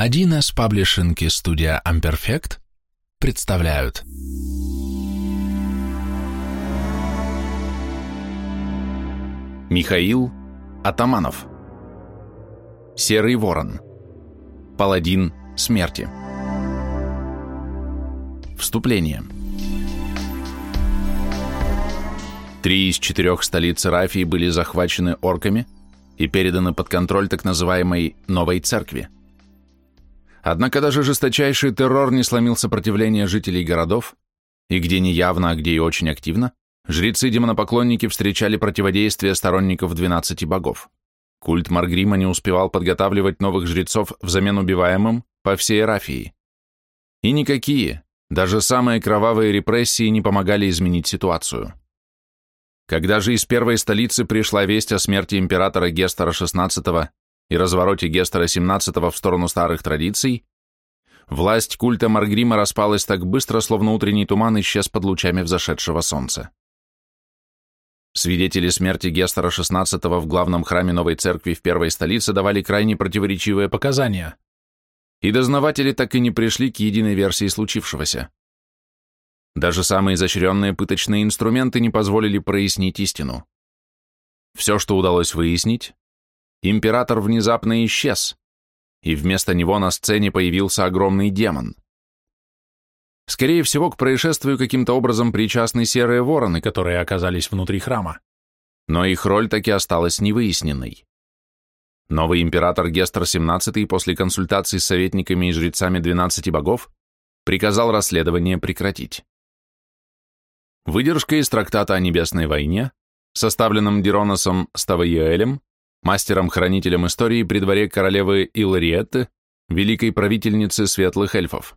1С Паблишинг и студия Amperfect представляют. Михаил Атаманов. Серый ворон. Паладин смерти. Вступление. Три из четырех столиц Рафии были захвачены орками и переданы под контроль так называемой «Новой Церкви». Однако даже жесточайший террор не сломил сопротивление жителей городов, и где не явно, а где и очень активно, жрецы-демонопоклонники встречали противодействие сторонников двенадцати богов. Культ Маргрима не успевал подготавливать новых жрецов взамен убиваемым по всей Рафии. И никакие, даже самые кровавые репрессии не помогали изменить ситуацию. Когда же из первой столицы пришла весть о смерти императора Гестера XVI и развороте Гестера XVII в сторону старых традиций, власть культа Маргрима распалась так быстро, словно утренний туман исчез под лучами взошедшего солнца. Свидетели смерти Гестера XVI в главном храме новой церкви в первой столице давали крайне противоречивые показания, и дознаватели так и не пришли к единой версии случившегося. Даже самые изощренные пыточные инструменты не позволили прояснить истину. Все, что удалось выяснить, император внезапно исчез, и вместо него на сцене появился огромный демон. Скорее всего, к происшествию каким-то образом причастны серые вороны, которые оказались внутри храма. Но их роль таки осталась невыясненной. Новый император Гестер XVII после консультаций с советниками и жрецами 12 богов приказал расследование прекратить. Выдержка из трактата о Небесной войне, составленном Дироносом Ставаиэлем, мастером-хранителем истории при дворе королевы Илариетты, великой правительницы светлых эльфов.